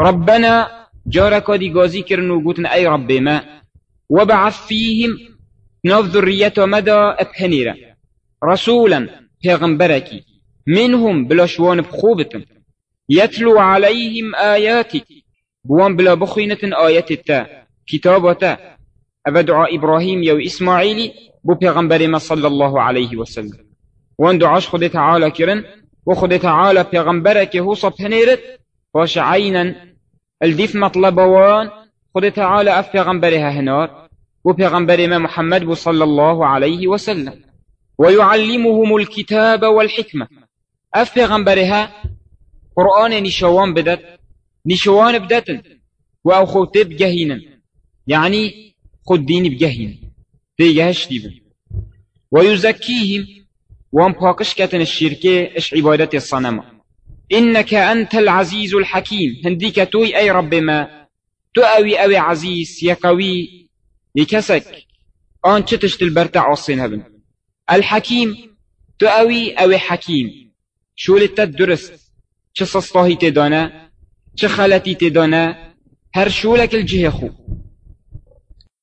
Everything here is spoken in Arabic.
ربنا جارك دي غازي كرن وقوتن أي ربي ما. وبعث فيهم نوف ذرية مدى أبهنيرا رسولا پیغمبرك. منهم بلاشوان بخوبتن يتلو عليهم آياتك. بوان بلا بخينة آيات التا كتابتا أبدعى إبراهيم يو إسماعيلي بو پیغمبر ما صلى الله عليه وسلم. وان دعاش خد تعالى كرن. وخد تعالى پیغمبرك هو صبهنيرت. باش عينا الديف مطلبوان خد تعالى أف پیغمبرها هنار و پیغمبر ما محمد صلى الله عليه وسلم. ويعلمهم الكتاب والحكمة أف پیغمبرها قرآن نشوان بدت نشوان بدتن و أو خوتب يعني خد دين بجهين تيجهش ديبن ويزكيهم وان باقش كتن الشركة اش عبادة الصنم إنك أنت العزيز الحكيم. هنديك توي أي رب ما. تؤوي أوي عزيز يقوي يكسك آن چتش تلبرتع عصين هبن؟ الحكيم تؤوي أوي حكيم. شو لتت درست چه سسطاهي تدانا چه خلتي تدانا هر شولك الجهة خو.